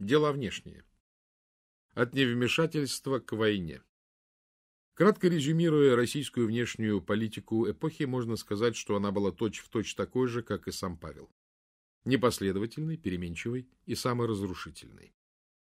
Дела внешние. От невмешательства к войне. Кратко резюмируя российскую внешнюю политику эпохи, можно сказать, что она была точь-в-точь точь такой же, как и сам Павел. Непоследовательной, переменчивой и саморазрушительной.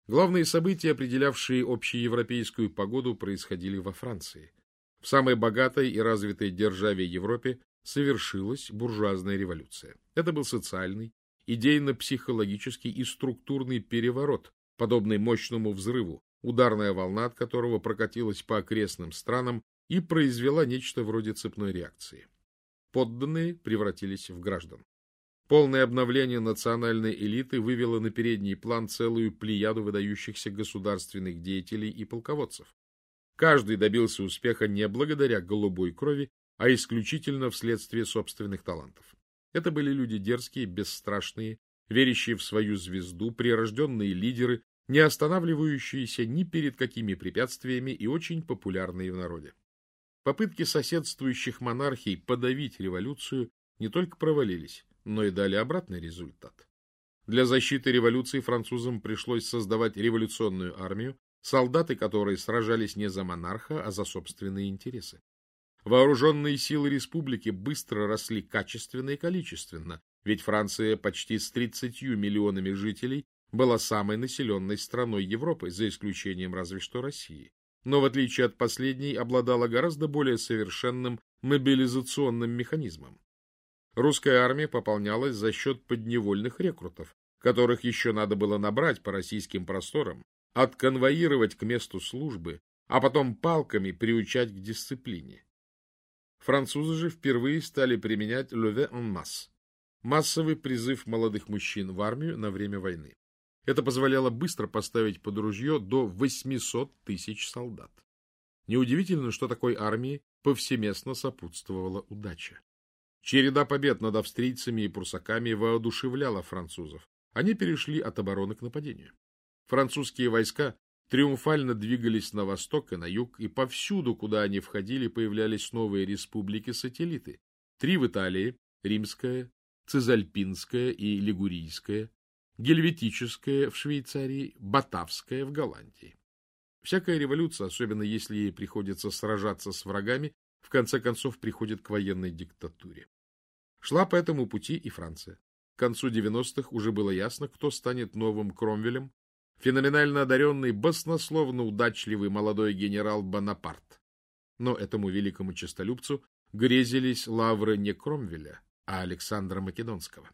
Главные события, определявшие общеевропейскую погоду, происходили во Франции. В самой богатой и развитой державе Европе совершилась буржуазная революция. Это был социальный, идейно-психологический и структурный переворот, подобный мощному взрыву, ударная волна от которого прокатилась по окрестным странам и произвела нечто вроде цепной реакции. Подданные превратились в граждан. Полное обновление национальной элиты вывело на передний план целую плеяду выдающихся государственных деятелей и полководцев. Каждый добился успеха не благодаря голубой крови, а исключительно вследствие собственных талантов. Это были люди дерзкие, бесстрашные, верящие в свою звезду, прирожденные лидеры, не останавливающиеся ни перед какими препятствиями и очень популярные в народе. Попытки соседствующих монархий подавить революцию не только провалились, но и дали обратный результат. Для защиты революции французам пришлось создавать революционную армию, солдаты которые сражались не за монарха, а за собственные интересы. Вооруженные силы республики быстро росли качественно и количественно, ведь Франция почти с 30 миллионами жителей была самой населенной страной Европы, за исключением разве что России. Но в отличие от последней, обладала гораздо более совершенным мобилизационным механизмом. Русская армия пополнялась за счет подневольных рекрутов, которых еще надо было набрать по российским просторам, отконвоировать к месту службы, а потом палками приучать к дисциплине. Французы же впервые стали применять «leve en masse» — массовый призыв молодых мужчин в армию на время войны. Это позволяло быстро поставить под ружье до 800 тысяч солдат. Неудивительно, что такой армии повсеместно сопутствовала удача. Череда побед над австрийцами и прусаками воодушевляла французов. Они перешли от обороны к нападению. Французские войска триумфально двигались на восток и на юг, и повсюду, куда они входили, появлялись новые республики-сателлиты. Три в Италии – Римская, Цезальпинская и Лигурийская, Гельветическая в Швейцарии, Батавская в Голландии. Всякая революция, особенно если ей приходится сражаться с врагами, в конце концов приходит к военной диктатуре. Шла по этому пути и Франция. К концу 90-х уже было ясно, кто станет новым Кромвелем, феноменально одаренный, баснословно удачливый молодой генерал Бонапарт. Но этому великому честолюбцу грезились лавры не Кромвеля, а Александра Македонского.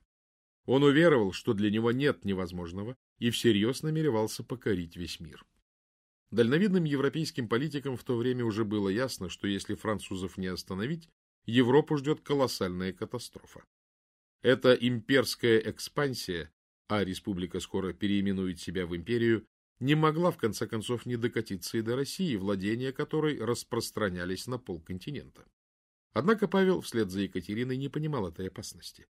Он уверовал, что для него нет невозможного, и всерьез намеревался покорить весь мир. Дальновидным европейским политикам в то время уже было ясно, что если французов не остановить, Европу ждет колоссальная катастрофа. Эта имперская экспансия а республика скоро переименует себя в империю, не могла в конце концов не докатиться и до России, владения которой распространялись на полконтинента. Однако Павел вслед за Екатериной не понимал этой опасности.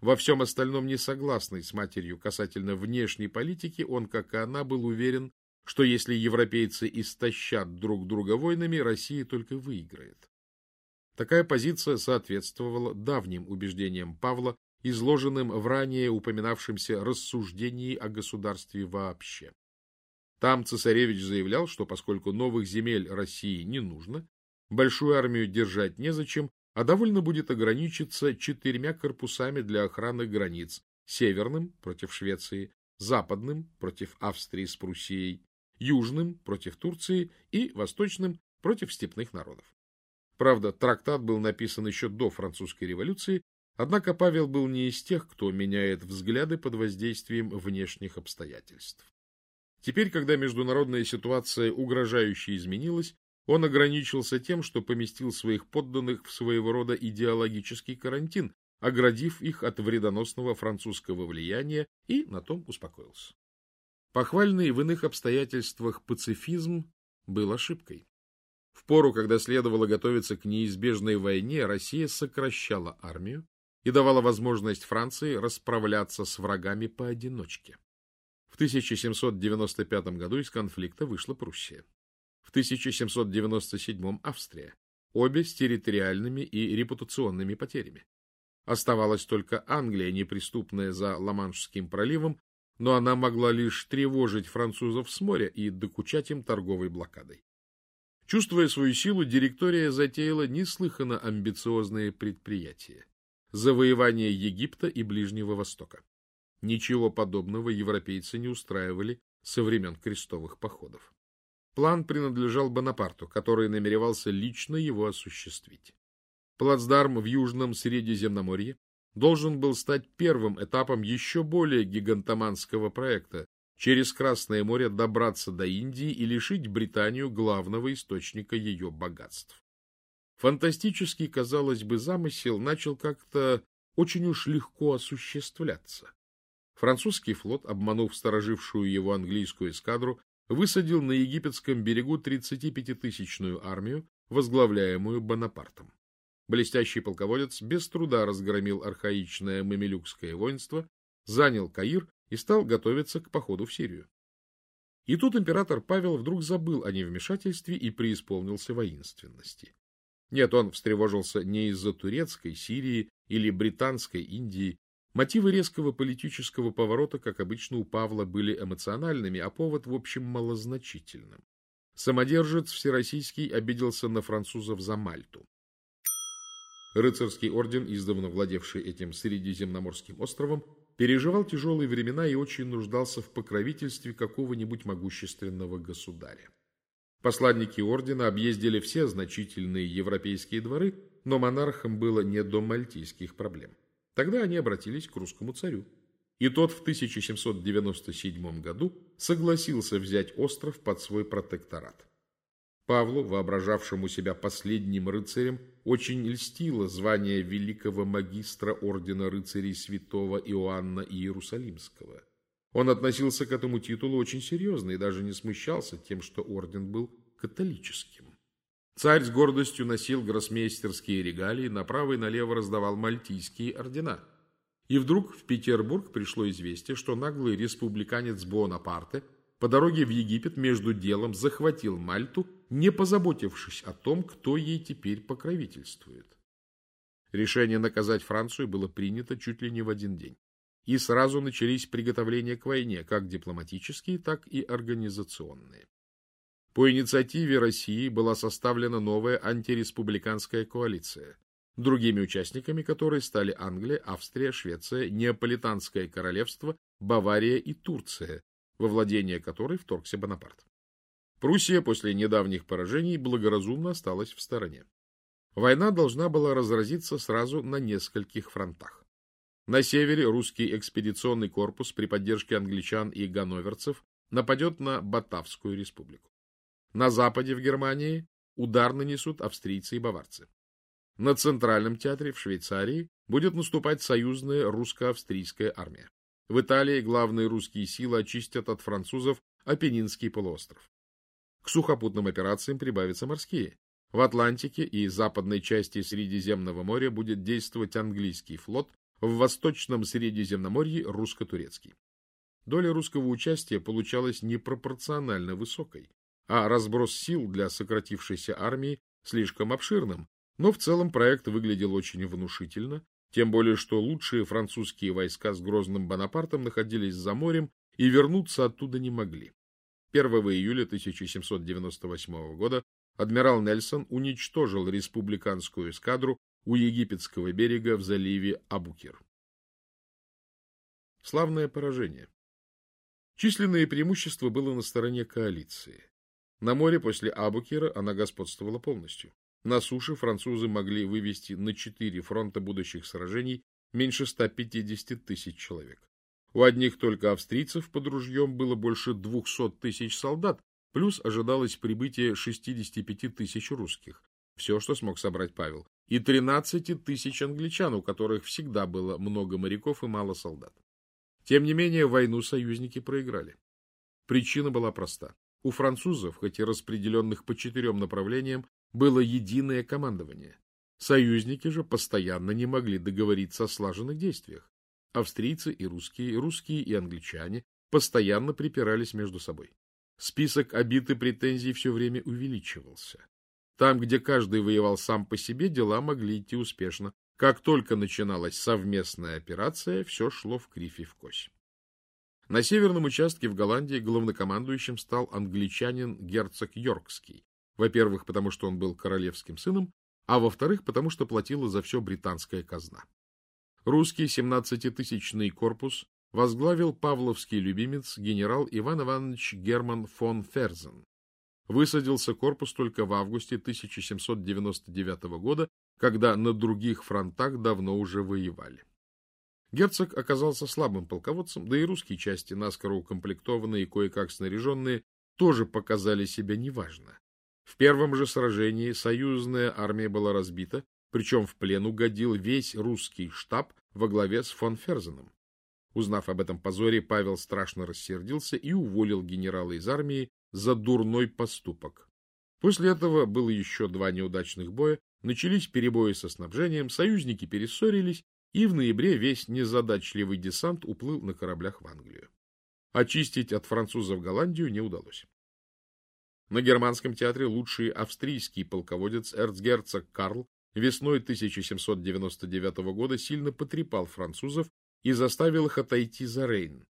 Во всем остальном не согласный с матерью касательно внешней политики, он, как и она, был уверен, что если европейцы истощат друг друга войнами, Россия только выиграет. Такая позиция соответствовала давним убеждениям Павла изложенным в ранее упоминавшемся рассуждении о государстве вообще. Там цесаревич заявлял, что поскольку новых земель России не нужно, большую армию держать незачем, а довольно будет ограничиться четырьмя корпусами для охраны границ, северным против Швеции, западным против Австрии с Пруссией, южным против Турции и восточным против степных народов. Правда, трактат был написан еще до французской революции Однако Павел был не из тех, кто меняет взгляды под воздействием внешних обстоятельств. Теперь, когда международная ситуация угрожающе изменилась, он ограничился тем, что поместил своих подданных в своего рода идеологический карантин, оградив их от вредоносного французского влияния, и на том успокоился. Похвальный в иных обстоятельствах пацифизм был ошибкой. В пору, когда следовало готовиться к неизбежной войне, Россия сокращала армию, и давала возможность Франции расправляться с врагами поодиночке. В 1795 году из конфликта вышла Пруссия. В 1797 Австрия, обе с территориальными и репутационными потерями. Оставалась только Англия, неприступная за Ла-Маншским проливом, но она могла лишь тревожить французов с моря и докучать им торговой блокадой. Чувствуя свою силу, директория затеяла неслыханно амбициозные предприятия – завоевание Египта и Ближнего Востока. Ничего подобного европейцы не устраивали со времен крестовых походов. План принадлежал Бонапарту, который намеревался лично его осуществить. Плацдарм в Южном Средиземноморье должен был стать первым этапом еще более гигантоманского проекта через Красное море добраться до Индии и лишить Британию главного источника ее богатств. Фантастический, казалось бы, замысел начал как-то очень уж легко осуществляться. Французский флот, обманув сторожившую его английскую эскадру, высадил на египетском берегу 35-тысячную армию, возглавляемую Бонапартом. Блестящий полководец без труда разгромил архаичное мамилюкское воинство, занял Каир и стал готовиться к походу в Сирию. И тут император Павел вдруг забыл о невмешательстве и преисполнился воинственности. Нет, он встревожился не из-за турецкой Сирии или британской Индии, Мотивы резкого политического поворота, как обычно у Павла, были эмоциональными, а повод, в общем, малозначительным. Самодержец Всероссийский обиделся на французов за Мальту. Рыцарский орден, издавна владевший этим Средиземноморским островом, переживал тяжелые времена и очень нуждался в покровительстве какого-нибудь могущественного государя. Посланники ордена объездили все значительные европейские дворы, но монархам было не до мальтийских проблем. Тогда они обратились к русскому царю. И тот в 1797 году согласился взять остров под свой протекторат. Павлу, воображавшему себя последним рыцарем, очень льстило звание великого магистра ордена рыцарей святого Иоанна Иерусалимского. Он относился к этому титулу очень серьезно и даже не смущался тем, что орден был католическим. Царь с гордостью носил гроссмейстерские регалии, направо и налево раздавал мальтийские ордена. И вдруг в Петербург пришло известие, что наглый республиканец Бонапарте по дороге в Египет между делом захватил Мальту, не позаботившись о том, кто ей теперь покровительствует. Решение наказать Францию было принято чуть ли не в один день. И сразу начались приготовления к войне, как дипломатические, так и организационные. По инициативе России была составлена новая антиреспубликанская коалиция, другими участниками которой стали Англия, Австрия, Швеция, Неаполитанское королевство, Бавария и Турция, во владение которой вторгся Бонапарт. Пруссия после недавних поражений благоразумно осталась в стороне. Война должна была разразиться сразу на нескольких фронтах. На севере русский экспедиционный корпус при поддержке англичан и ганноверцев нападет на Батавскую республику. На западе в Германии удар нанесут австрийцы и баварцы. На Центральном театре в Швейцарии будет наступать союзная русско-австрийская армия. В Италии главные русские силы очистят от французов Апеннинский полуостров. К сухопутным операциям прибавятся морские. В Атлантике и западной части Средиземного моря будет действовать английский флот, в Восточном Средиземноморье русско-турецкий. Доля русского участия получалась непропорционально высокой а разброс сил для сократившейся армии слишком обширным, но в целом проект выглядел очень внушительно, тем более что лучшие французские войска с грозным Бонапартом находились за морем и вернуться оттуда не могли. 1 июля 1798 года адмирал Нельсон уничтожил республиканскую эскадру у египетского берега в заливе Абукир. Славное поражение. Численное преимущество было на стороне коалиции. На море после Абукира она господствовала полностью. На суше французы могли вывести на четыре фронта будущих сражений меньше 150 тысяч человек. У одних только австрийцев под ружьем было больше 200 тысяч солдат, плюс ожидалось прибытие 65 тысяч русских, все, что смог собрать Павел, и 13 тысяч англичан, у которых всегда было много моряков и мало солдат. Тем не менее, войну союзники проиграли. Причина была проста. У французов, хоть и распределенных по четырем направлениям, было единое командование. Союзники же постоянно не могли договориться о слаженных действиях. Австрийцы и русские, русские и англичане постоянно припирались между собой. Список обид и претензий все время увеличивался. Там, где каждый воевал сам по себе, дела могли идти успешно. Как только начиналась совместная операция, все шло в кривь и в кось. На северном участке в Голландии главнокомандующим стал англичанин герцог Йоркский. Во-первых, потому что он был королевским сыном, а во-вторых, потому что платила за все британская казна. Русский 17-тысячный корпус возглавил павловский любимец генерал Иван Иванович Герман фон Ферзен. Высадился корпус только в августе 1799 года, когда на других фронтах давно уже воевали. Герцог оказался слабым полководцем, да и русские части, наскоро укомплектованные и кое-как снаряженные, тоже показали себя неважно. В первом же сражении союзная армия была разбита, причем в плен угодил весь русский штаб во главе с фон Ферзеном. Узнав об этом позоре, Павел страшно рассердился и уволил генерала из армии за дурной поступок. После этого было еще два неудачных боя, начались перебои со снабжением, союзники перессорились, и в ноябре весь незадачливый десант уплыл на кораблях в Англию. Очистить от французов Голландию не удалось. На германском театре лучший австрийский полководец эрцгерцог Карл весной 1799 года сильно потрепал французов и заставил их отойти за Рейн.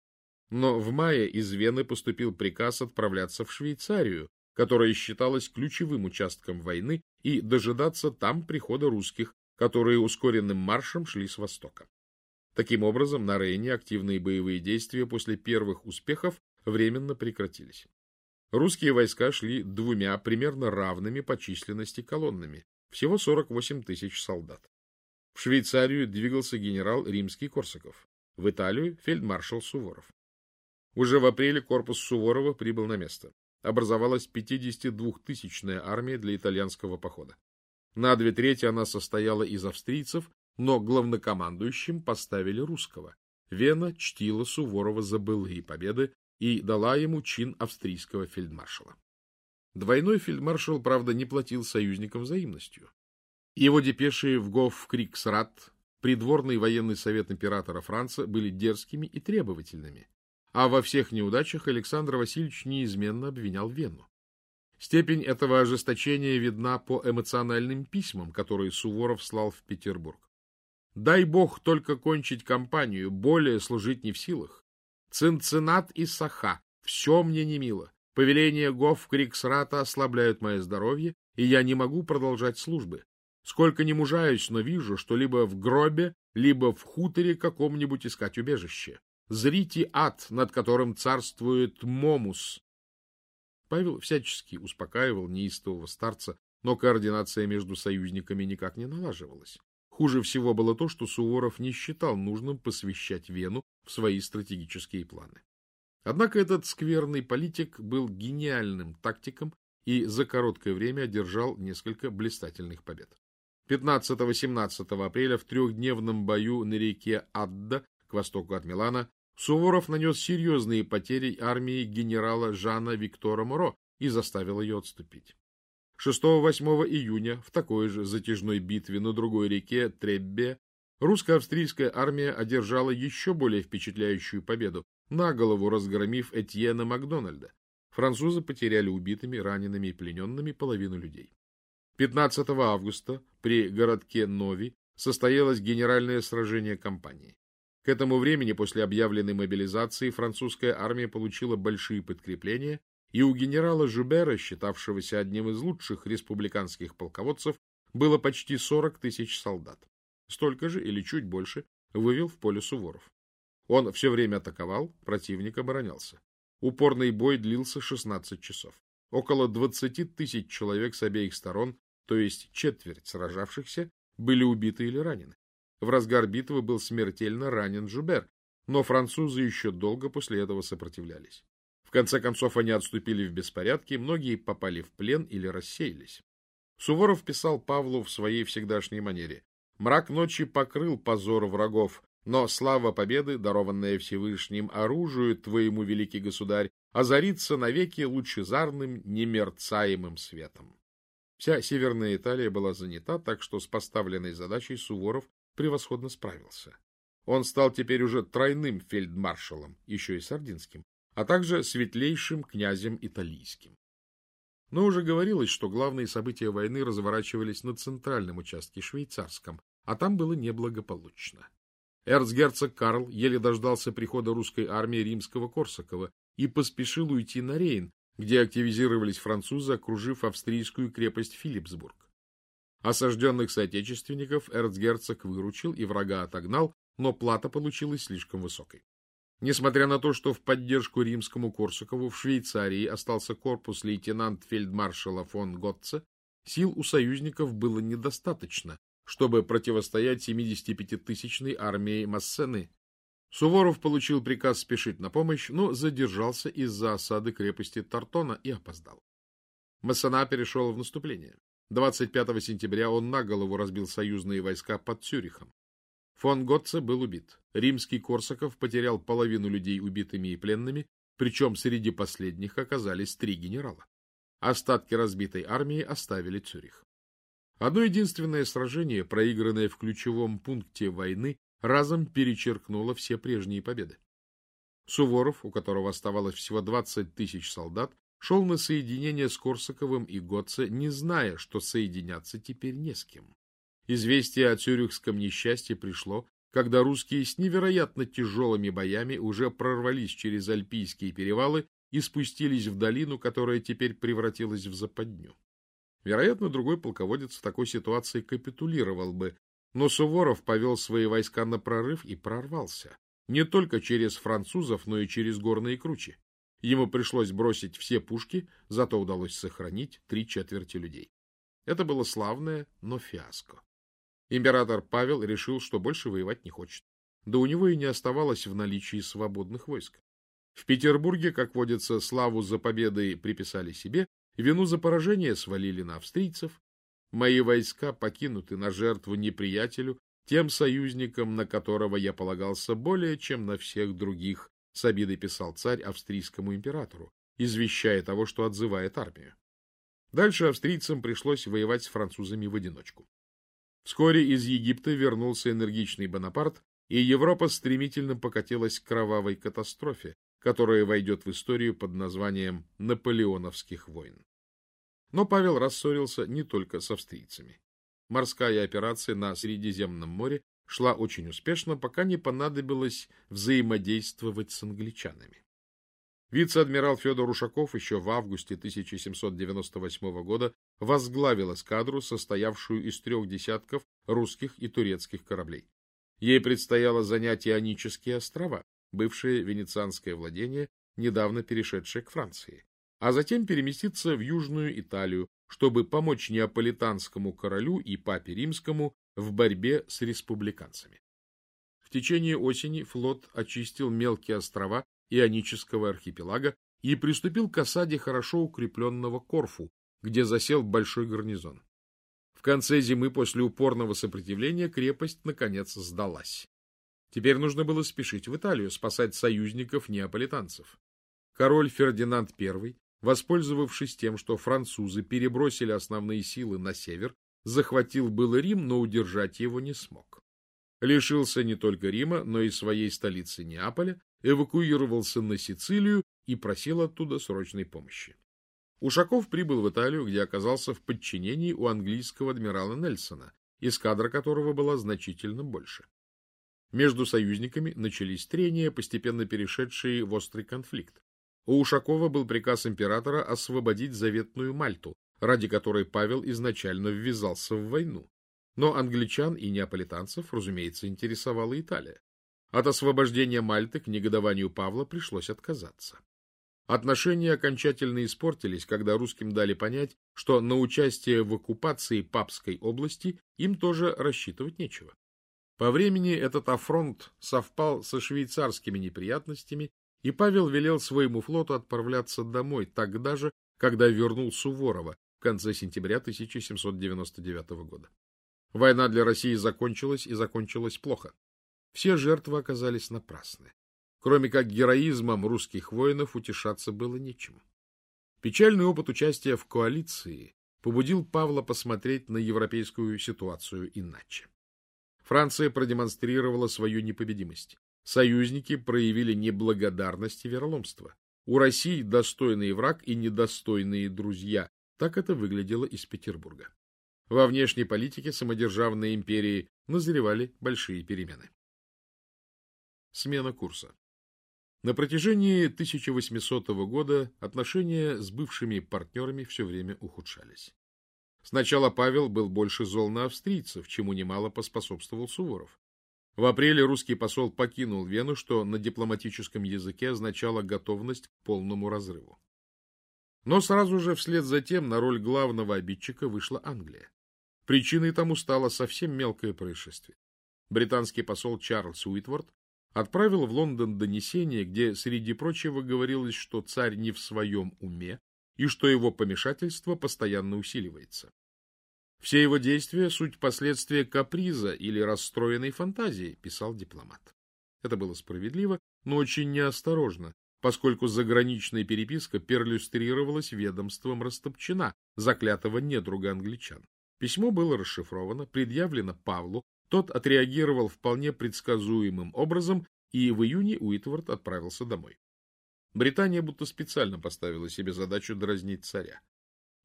Но в мае из Вены поступил приказ отправляться в Швейцарию, которая считалась ключевым участком войны, и дожидаться там прихода русских, которые ускоренным маршем шли с востока. Таким образом, на Рейне активные боевые действия после первых успехов временно прекратились. Русские войска шли двумя примерно равными по численности колоннами, всего 48 тысяч солдат. В Швейцарию двигался генерал Римский Корсаков, в Италию – фельдмаршал Суворов. Уже в апреле корпус Суворова прибыл на место. Образовалась 52-тысячная армия для итальянского похода. На две трети она состояла из австрийцев, но главнокомандующим поставили русского. Вена чтила Суворова за былые победы, и дала ему чин австрийского фельдмаршала. Двойной фельдмаршал, правда, не платил союзникам взаимностью. Его депеши в Гоф-Криксрат, придворный военный совет императора Франца, были дерзкими и требовательными, а во всех неудачах Александр Васильевич неизменно обвинял Вену. Степень этого ожесточения видна по эмоциональным письмам, которые Суворов слал в Петербург. «Дай бог только кончить кампанию, более служить не в силах. Цинцинат и Саха. Все мне не мило. Повеления Гоф Криксрата ослабляют мое здоровье, и я не могу продолжать службы. Сколько не мужаюсь, но вижу, что либо в гробе, либо в хуторе каком-нибудь искать убежище. Зрите ад, над которым царствует Момус. Павел всячески успокаивал неистового старца, но координация между союзниками никак не налаживалась. Хуже всего было то, что Суворов не считал нужным посвящать Вену в свои стратегические планы. Однако этот скверный политик был гениальным тактиком и за короткое время одержал несколько блистательных побед. 15-17 апреля в трехдневном бою на реке Адда к востоку от Милана Суворов нанес серьезные потери армии генерала Жана Виктора Моро и заставил ее отступить. 6-8 июня в такой же затяжной битве на другой реке Треббе русско-австрийская армия одержала еще более впечатляющую победу, на голову разгромив Этьена Макдональда. Французы потеряли убитыми, ранеными и плененными половину людей. 15 августа при городке Нови состоялось генеральное сражение кампании. К этому времени, после объявленной мобилизации, французская армия получила большие подкрепления и у генерала Жубера, считавшегося одним из лучших республиканских полководцев, было почти 40 тысяч солдат. Столько же или чуть больше вывел в поле Суворов. Он все время атаковал, противник оборонялся. Упорный бой длился 16 часов. Около 20 тысяч человек с обеих сторон, то есть четверть сражавшихся, были убиты или ранены. В разгар битвы был смертельно ранен Жубер, но французы еще долго после этого сопротивлялись. В конце концов они отступили в беспорядке, многие попали в плен или рассеялись. Суворов писал Павлу в своей всегдашней манере. «Мрак ночи покрыл позор врагов, но слава победы, дарованная Всевышним оружию твоему, великий государь, озарится навеки лучезарным, немерцаемым светом». Вся Северная Италия была занята, так что с поставленной задачей Суворов превосходно справился. Он стал теперь уже тройным фельдмаршалом, еще и сардинским, а также светлейшим князем италийским. Но уже говорилось, что главные события войны разворачивались на центральном участке швейцарском, а там было неблагополучно. Эрцгерцог Карл еле дождался прихода русской армии римского Корсакова и поспешил уйти на Рейн, где активизировались французы, окружив австрийскую крепость Филипсбург. Осажденных соотечественников эрцгерцог выручил и врага отогнал, но плата получилась слишком высокой. Несмотря на то, что в поддержку римскому Корсакову в Швейцарии остался корпус лейтенант-фельдмаршала фон Готце, сил у союзников было недостаточно, чтобы противостоять 75-тысячной армии Массены. Суворов получил приказ спешить на помощь, но задержался из-за осады крепости Тартона и опоздал. Массена перешел в наступление. 25 сентября он на голову разбил союзные войска под Цюрихом. Фон Готце был убит. Римский Корсаков потерял половину людей убитыми и пленными, причем среди последних оказались три генерала. Остатки разбитой армии оставили Цюрих. Одно единственное сражение, проигранное в ключевом пункте войны, разом перечеркнуло все прежние победы. Суворов, у которого оставалось всего 20 тысяч солдат, шел на соединение с Корсаковым и Готце, не зная, что соединяться теперь не с кем. Известие о цюрихском несчастье пришло, когда русские с невероятно тяжелыми боями уже прорвались через Альпийские перевалы и спустились в долину, которая теперь превратилась в западню. Вероятно, другой полководец в такой ситуации капитулировал бы, но Суворов повел свои войска на прорыв и прорвался. Не только через французов, но и через горные кручи. Ему пришлось бросить все пушки, зато удалось сохранить три четверти людей. Это было славное, но фиаско. Император Павел решил, что больше воевать не хочет. Да у него и не оставалось в наличии свободных войск. В Петербурге, как водится, славу за победой приписали себе, вину за поражение свалили на австрийцев. Мои войска покинуты на жертву неприятелю, тем союзникам, на которого я полагался более, чем на всех других, с обидой писал царь австрийскому императору, извещая того, что отзывает армию. Дальше австрийцам пришлось воевать с французами в одиночку. Вскоре из Египта вернулся энергичный Бонапарт, и Европа стремительно покатилась к кровавой катастрофе, которая войдет в историю под названием Наполеоновских войн. Но Павел рассорился не только с австрийцами. Морская операция на Средиземном море шла очень успешно, пока не понадобилось взаимодействовать с англичанами. Вице-адмирал Федор Ушаков еще в августе 1798 года возглавил эскадру, состоявшую из трех десятков русских и турецких кораблей. Ей предстояло занять Ионические острова, бывшее венецианское владение, недавно перешедшее к Франции, а затем переместиться в Южную Италию, чтобы помочь неаполитанскому королю и папе римскому в борьбе с республиканцами. В течение осени флот очистил мелкие острова Ионического архипелага и приступил к осаде хорошо укрепленного Корфу, где засел большой гарнизон. В конце зимы после упорного сопротивления крепость, наконец, сдалась. Теперь нужно было спешить в Италию, спасать союзников неаполитанцев. Король Фердинанд I, воспользовавшись тем, что французы перебросили основные силы на север, захватил было Рим, но удержать его не смог. Лишился не только Рима, но и своей столицы Неаполя, эвакуировался на Сицилию и просил оттуда срочной помощи. Ушаков прибыл в Италию, где оказался в подчинении у английского адмирала Нельсона, эскадра которого была значительно больше. Между союзниками начались трения, постепенно перешедшие в острый конфликт. У Ушакова был приказ императора освободить заветную Мальту, ради которой Павел изначально ввязался в войну. Но англичан и неаполитанцев, разумеется, интересовала Италия. От освобождения Мальты к негодованию Павла пришлось отказаться. Отношения окончательно испортились, когда русским дали понять, что на участие в оккупации Папской области им тоже рассчитывать нечего. По времени этот афронт совпал со швейцарскими неприятностями, и Павел велел своему флоту отправляться домой тогда же, когда вернул Суворова в конце сентября 1799 года. Война для России закончилась и закончилась плохо. Все жертвы оказались напрасны. Кроме как героизмом русских воинов утешаться было нечем. Печальный опыт участия в коалиции побудил Павла посмотреть на европейскую ситуацию иначе. Франция продемонстрировала свою непобедимость. Союзники проявили неблагодарность и вероломство. У России достойный враг и недостойные друзья. Так это выглядело из Петербурга. Во внешней политике самодержавной империи назревали большие перемены. Смена курса. На протяжении 1800 года отношения с бывшими партнерами все время ухудшались. Сначала Павел был больше зол на австрийцев, чему немало поспособствовал Суворов. В апреле русский посол покинул Вену, что на дипломатическом языке означало готовность к полному разрыву. Но сразу же вслед за тем на роль главного обидчика вышла Англия. Причиной тому стало совсем мелкое происшествие. Британский посол Чарльз Уитворд отправил в Лондон донесение, где, среди прочего, говорилось, что царь не в своем уме и что его помешательство постоянно усиливается. Все его действия — суть последствия каприза или расстроенной фантазии, писал дипломат. Это было справедливо, но очень неосторожно, поскольку заграничная переписка перлюстрировалась ведомством Растопчина, заклятого недруга англичан. Письмо было расшифровано, предъявлено Павлу, тот отреагировал вполне предсказуемым образом, и в июне Уитворд отправился домой. Британия будто специально поставила себе задачу дразнить царя.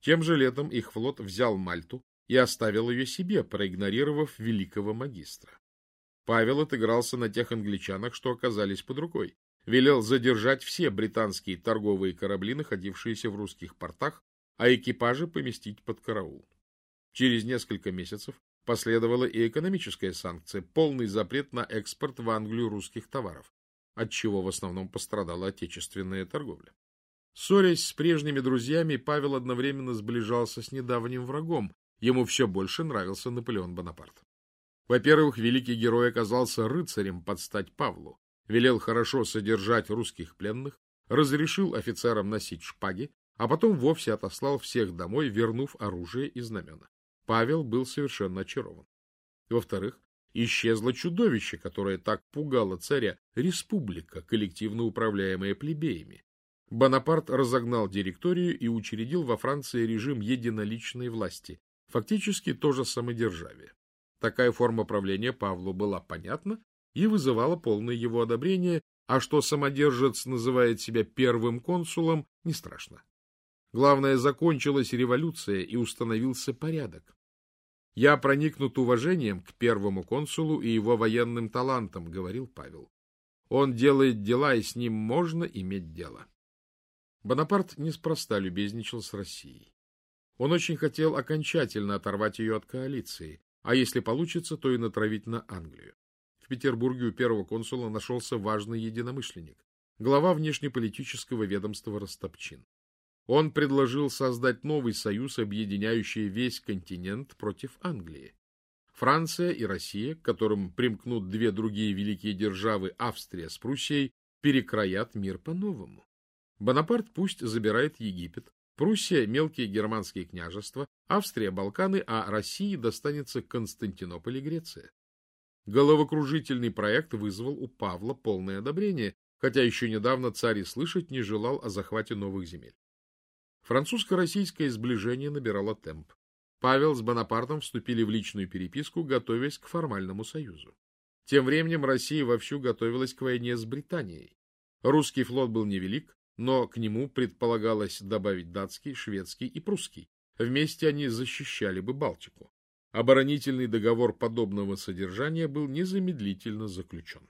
Тем же летом их флот взял Мальту и оставил ее себе, проигнорировав великого магистра. Павел отыгрался на тех англичанах, что оказались под рукой. Велел задержать все британские торговые корабли, находившиеся в русских портах, а экипажи поместить под караул. Через несколько месяцев Последовала и экономическая санкция, полный запрет на экспорт в Англию русских товаров, от чего в основном пострадала отечественная торговля. Ссорясь с прежними друзьями, Павел одновременно сближался с недавним врагом. Ему все больше нравился Наполеон Бонапарт. Во-первых, великий герой оказался рыцарем под стать Павлу, велел хорошо содержать русских пленных, разрешил офицерам носить шпаги, а потом вовсе отослал всех домой, вернув оружие и знамена. Павел был совершенно очарован. Во-вторых, исчезло чудовище, которое так пугало царя, республика, коллективно управляемая плебеями. Бонапарт разогнал директорию и учредил во Франции режим единоличной власти, фактически тоже самодержавие. Такая форма правления Павлу была понятна и вызывала полное его одобрение, а что самодержец называет себя первым консулом, не страшно. Главное, закончилась революция и установился порядок. Я проникнут уважением к первому консулу и его военным талантам, говорил Павел. Он делает дела, и с ним можно иметь дело. Бонапарт неспроста любезничал с Россией. Он очень хотел окончательно оторвать ее от коалиции, а если получится, то и натравить на Англию. В Петербурге у первого консула нашелся важный единомышленник, глава внешнеполитического ведомства Ростопчин. Он предложил создать новый союз, объединяющий весь континент против Англии. Франция и Россия, к которым примкнут две другие великие державы Австрия с Пруссией, перекроят мир по-новому. Бонапарт пусть забирает Египет, Пруссия – мелкие германские княжества, Австрия – Балканы, а России достанется Константинополь и Греция. Головокружительный проект вызвал у Павла полное одобрение, хотя еще недавно царь и слышать не желал о захвате новых земель. Французско-российское сближение набирало темп. Павел с Бонапартом вступили в личную переписку, готовясь к формальному союзу. Тем временем Россия вовсю готовилась к войне с Британией. Русский флот был невелик, но к нему предполагалось добавить датский, шведский и прусский. Вместе они защищали бы Балтику. Оборонительный договор подобного содержания был незамедлительно заключен.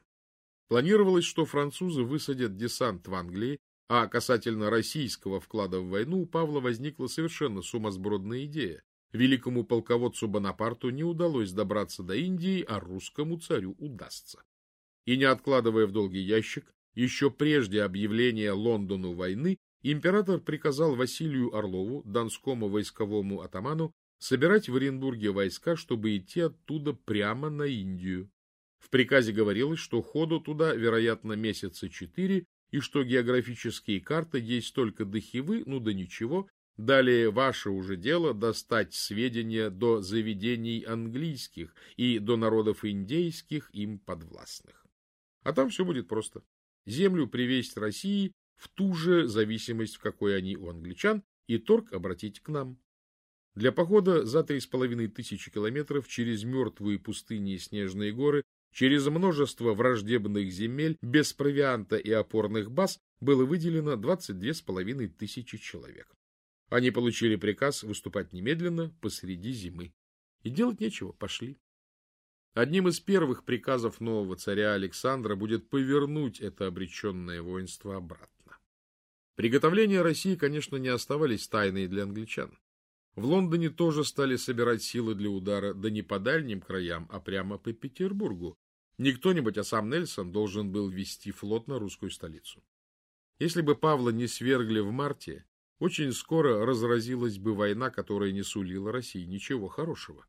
Планировалось, что французы высадят десант в Англии а касательно российского вклада в войну у Павла возникла совершенно сумасбродная идея. Великому полководцу Бонапарту не удалось добраться до Индии, а русскому царю удастся. И не откладывая в долгий ящик, еще прежде объявления Лондону войны, император приказал Василию Орлову, донскому войсковому атаману, собирать в Оренбурге войска, чтобы идти оттуда прямо на Индию. В приказе говорилось, что ходу туда, вероятно, месяца четыре, и что географические карты есть только до Хивы, ну да ничего, далее ваше уже дело достать сведения до заведений английских и до народов индейских им подвластных. А там все будет просто. Землю привезть России в ту же зависимость, в какой они у англичан, и торг обратить к нам. Для похода за три с половиной тысячи километров через мертвые пустыни и снежные горы Через множество враждебных земель без провианта и опорных баз было выделено 22,5 тысячи человек. Они получили приказ выступать немедленно посреди зимы. И делать нечего, пошли. Одним из первых приказов нового царя Александра будет повернуть это обреченное воинство обратно. Приготовления России, конечно, не оставались тайной для англичан. В Лондоне тоже стали собирать силы для удара, да не по дальним краям, а прямо по Петербургу. Не кто-нибудь, а сам Нельсон должен был вести флот на русскую столицу. Если бы Павла не свергли в марте, очень скоро разразилась бы война, которая не сулила России ничего хорошего.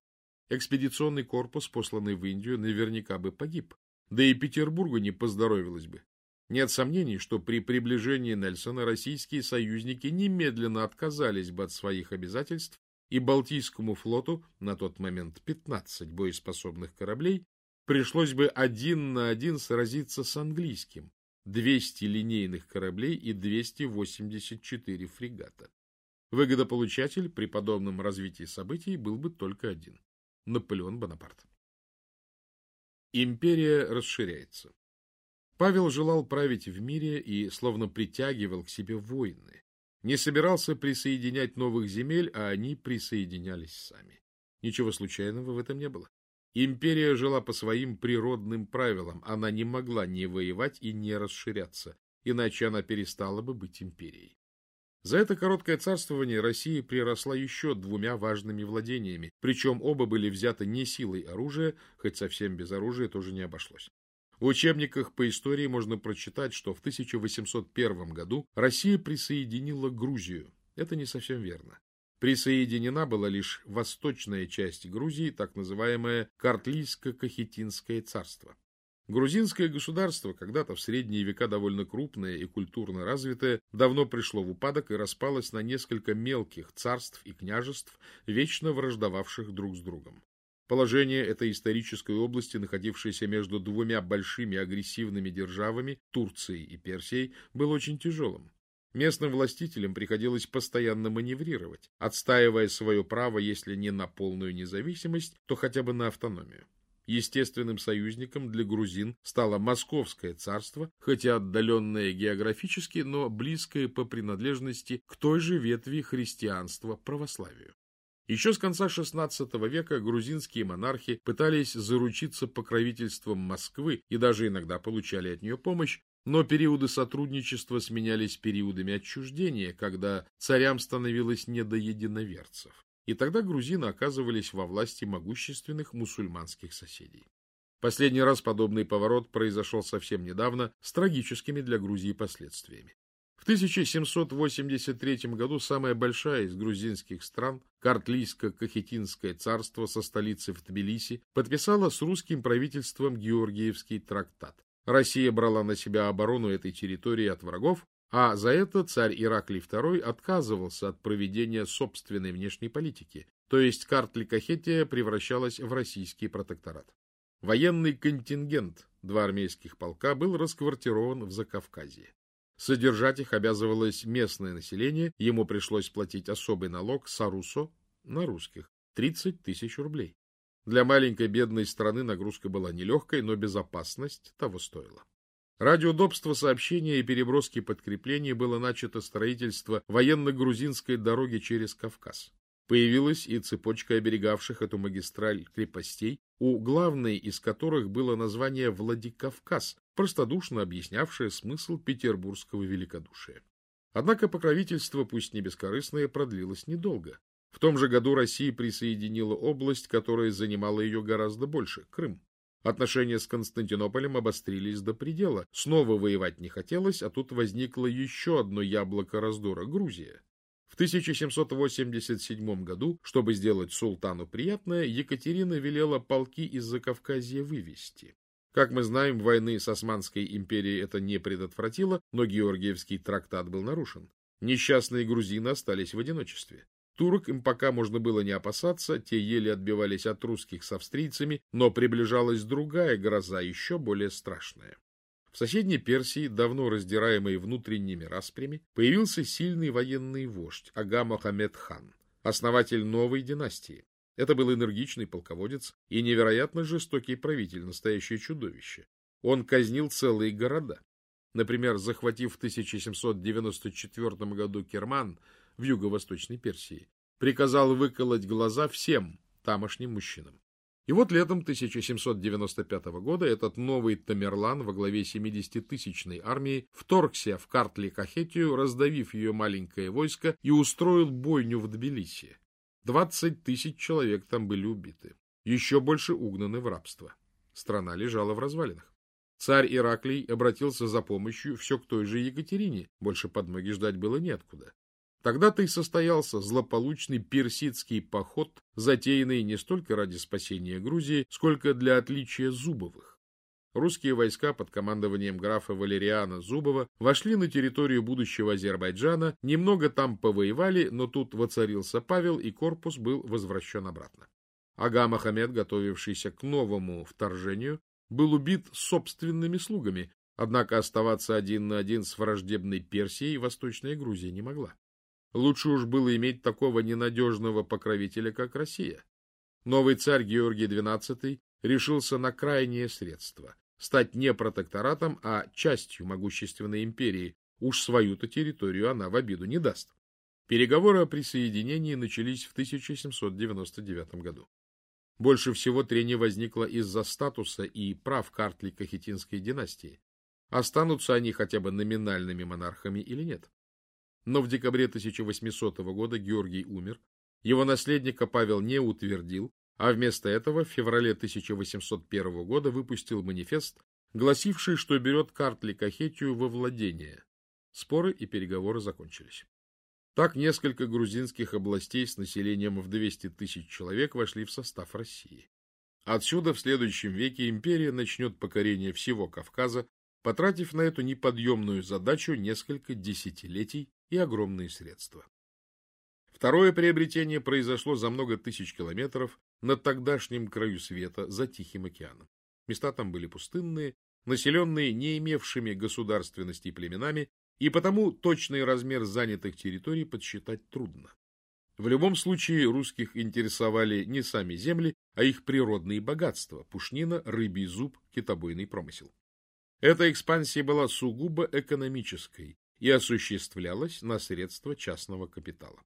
Экспедиционный корпус, посланный в Индию, наверняка бы погиб, да и Петербургу не поздоровилось бы. Нет сомнений, что при приближении Нельсона российские союзники немедленно отказались бы от своих обязательств, и Балтийскому флоту, на тот момент 15 боеспособных кораблей, пришлось бы один на один сразиться с английским, 200 линейных кораблей и 284 фрегата. Выгодополучатель при подобном развитии событий был бы только один – Наполеон Бонапарт. Империя расширяется. Павел желал править в мире и словно притягивал к себе войны. Не собирался присоединять новых земель, а они присоединялись сами. Ничего случайного в этом не было. Империя жила по своим природным правилам, она не могла не воевать и не расширяться, иначе она перестала бы быть империей. За это короткое царствование Россия приросла еще двумя важными владениями, причем оба были взяты не силой оружия, хоть совсем без оружия тоже не обошлось. В учебниках по истории можно прочитать, что в 1801 году Россия присоединила Грузию. Это не совсем верно. Присоединена была лишь восточная часть Грузии, так называемое Картлийско-Кахетинское царство. Грузинское государство, когда-то в средние века довольно крупное и культурно развитое, давно пришло в упадок и распалось на несколько мелких царств и княжеств, вечно враждовавших друг с другом. Положение этой исторической области, находившейся между двумя большими агрессивными державами, Турцией и Персией, было очень тяжелым. Местным властителям приходилось постоянно маневрировать, отстаивая свое право, если не на полную независимость, то хотя бы на автономию. Естественным союзником для грузин стало Московское царство, хотя отдаленное географически, но близкое по принадлежности к той же ветви христианства православию. Еще с конца XVI века грузинские монархи пытались заручиться покровительством Москвы и даже иногда получали от нее помощь, но периоды сотрудничества сменялись периодами отчуждения, когда царям становилось не до единоверцев. И тогда грузины оказывались во власти могущественных мусульманских соседей. Последний раз подобный поворот произошел совсем недавно с трагическими для Грузии последствиями. В 1783 году самая большая из грузинских стран, Картлийско-Кахетинское царство со столицей в Тбилиси, подписала с русским правительством Георгиевский трактат. Россия брала на себя оборону этой территории от врагов, а за это царь Ираклий II отказывался от проведения собственной внешней политики, то есть Картли-Кахетия превращалась в российский протекторат. Военный контингент, два армейских полка, был расквартирован в Закавказье. Содержать их обязывалось местное население, ему пришлось платить особый налог сарусо на русских – 30 тысяч рублей. Для маленькой бедной страны нагрузка была нелегкой, но безопасность того стоила. Ради удобства сообщения и переброски подкреплений было начато строительство военно-грузинской дороги через Кавказ. Появилась и цепочка оберегавших эту магистраль крепостей, у главной из которых было название Владикавказ, простодушно объяснявшее смысл петербургского великодушия. Однако покровительство, пусть не бескорыстное, продлилось недолго. В том же году Россия присоединила область, которая занимала ее гораздо больше – Крым. Отношения с Константинополем обострились до предела. Снова воевать не хотелось, а тут возникло еще одно яблоко раздора – Грузия. В 1787 году, чтобы сделать султану приятное, Екатерина велела полки из Закавказья вывести. Как мы знаем, войны с Османской империей это не предотвратило, но Георгиевский трактат был нарушен. Несчастные грузины остались в одиночестве. Турок им пока можно было не опасаться, те еле отбивались от русских с австрийцами, но приближалась другая гроза, еще более страшная. В соседней Персии, давно раздираемой внутренними распрями, появился сильный военный вождь Ага Мохаммед хан, основатель новой династии. Это был энергичный полководец и невероятно жестокий правитель, настоящее чудовище. Он казнил целые города. Например, захватив в 1794 году Керман, в юго-восточной Персии, приказал выколоть глаза всем тамошним мужчинам. И вот летом 1795 года этот новый Тамерлан во главе 70-тысячной армии вторгся в Картли-Кахетию, раздавив ее маленькое войско и устроил бойню в Тбилиси. 20 тысяч человек там были убиты. Еще больше угнаны в рабство. Страна лежала в развалинах. Царь Ираклий обратился за помощью все к той же Екатерине, больше подмоги ждать было неоткуда. Тогда-то и состоялся злополучный персидский поход, затеянный не столько ради спасения Грузии, сколько для отличия Зубовых. Русские войска под командованием графа Валериана Зубова вошли на территорию будущего Азербайджана, немного там повоевали, но тут воцарился Павел, и корпус был возвращен обратно. Ага Махамед, готовившийся к новому вторжению, был убит собственными слугами, однако оставаться один на один с враждебной Персией Восточная Грузия не могла. Лучше уж было иметь такого ненадежного покровителя, как Россия. Новый царь Георгий XII решился на крайнее средство – стать не протекторатом, а частью могущественной империи. Уж свою-то территорию она в обиду не даст. Переговоры о присоединении начались в 1799 году. Больше всего трения возникло из-за статуса и прав Картли-Кахетинской династии. Останутся они хотя бы номинальными монархами или нет? Но в декабре 1800 года Георгий умер, его наследника Павел не утвердил, а вместо этого в феврале 1801 года выпустил манифест, гласивший, что берет Картли Кахетию во владение. Споры и переговоры закончились. Так несколько грузинских областей с населением в 200 тысяч человек вошли в состав России. Отсюда в следующем веке империя начнет покорение всего Кавказа, потратив на эту неподъемную задачу несколько десятилетий и огромные средства. Второе приобретение произошло за много тысяч километров над тогдашним краю света, за Тихим океаном. Места там были пустынные, населенные не имевшими государственности племенами, и потому точный размер занятых территорий подсчитать трудно. В любом случае русских интересовали не сами земли, а их природные богатства – пушнина, рыбий зуб, китобойный промысел. Эта экспансия была сугубо экономической, и осуществлялась на средства частного капитала.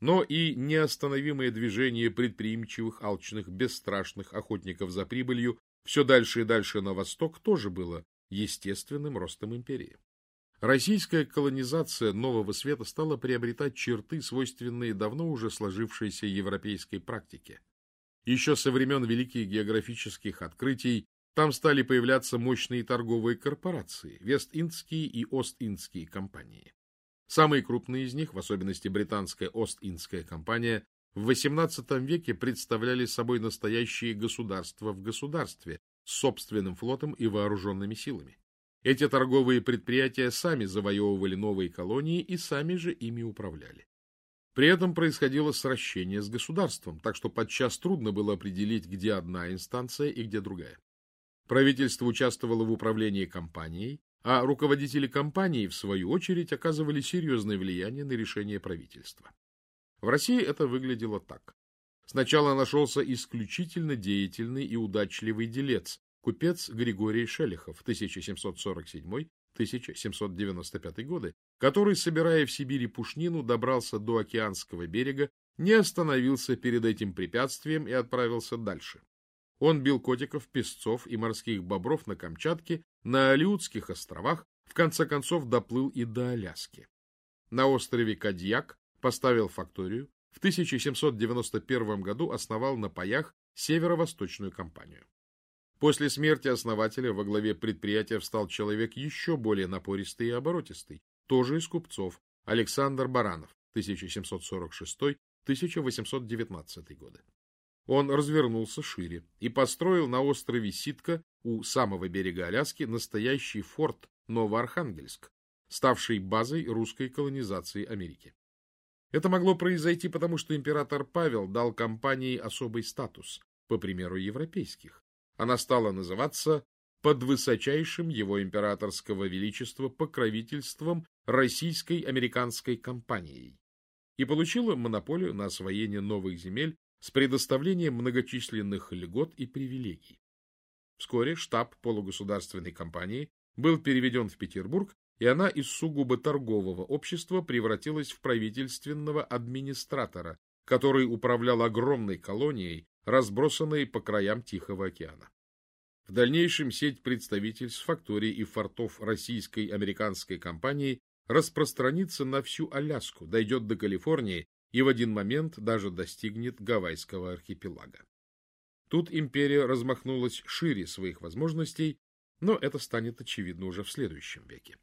Но и неостановимое движение предприимчивых, алчных, бесстрашных охотников за прибылью все дальше и дальше на восток тоже было естественным ростом империи. Российская колонизация нового света стала приобретать черты, свойственные давно уже сложившейся европейской практике. Еще со времен великих географических открытий там стали появляться мощные торговые корпорации, Вест-Индские и Ост-Индские компании. Самые крупные из них, в особенности британская Ост-Индская компания, в XVIII веке представляли собой настоящие государства в государстве с собственным флотом и вооруженными силами. Эти торговые предприятия сами завоевывали новые колонии и сами же ими управляли. При этом происходило сращение с государством, так что подчас трудно было определить, где одна инстанция и где другая. Правительство участвовало в управлении компанией, а руководители компании, в свою очередь, оказывали серьезное влияние на решение правительства. В России это выглядело так. Сначала нашелся исключительно деятельный и удачливый делец, купец Григорий Шелехов 1747-1795 годы, который, собирая в Сибири пушнину, добрался до океанского берега, не остановился перед этим препятствием и отправился дальше. Он бил котиков, песцов и морских бобров на Камчатке, на Алиутских островах, в конце концов доплыл и до Аляски. На острове Кадьяк поставил факторию, в 1791 году основал на паях северо-восточную компанию. После смерти основателя во главе предприятия встал человек еще более напористый и оборотистый, тоже из купцов, Александр Баранов, 1746-1819 годы он развернулся шире и построил на острове Ситка у самого берега Аляски настоящий форт Новоархангельск, ставший базой русской колонизации Америки. Это могло произойти потому, что император Павел дал компании особый статус, по примеру европейских. Она стала называться под высочайшим его императорского величества покровительством российской американской компанией и получила монополию на освоение новых земель с предоставлением многочисленных льгот и привилегий. Вскоре штаб полугосударственной компании был переведен в Петербург, и она из сугубо торгового общества превратилась в правительственного администратора, который управлял огромной колонией, разбросанные по краям Тихого океана. В дальнейшем сеть представительств, факторий и фортов российской американской компании распространится на всю Аляску, дойдет до Калифорнии и в один момент даже достигнет Гавайского архипелага. Тут империя размахнулась шире своих возможностей, но это станет очевидно уже в следующем веке.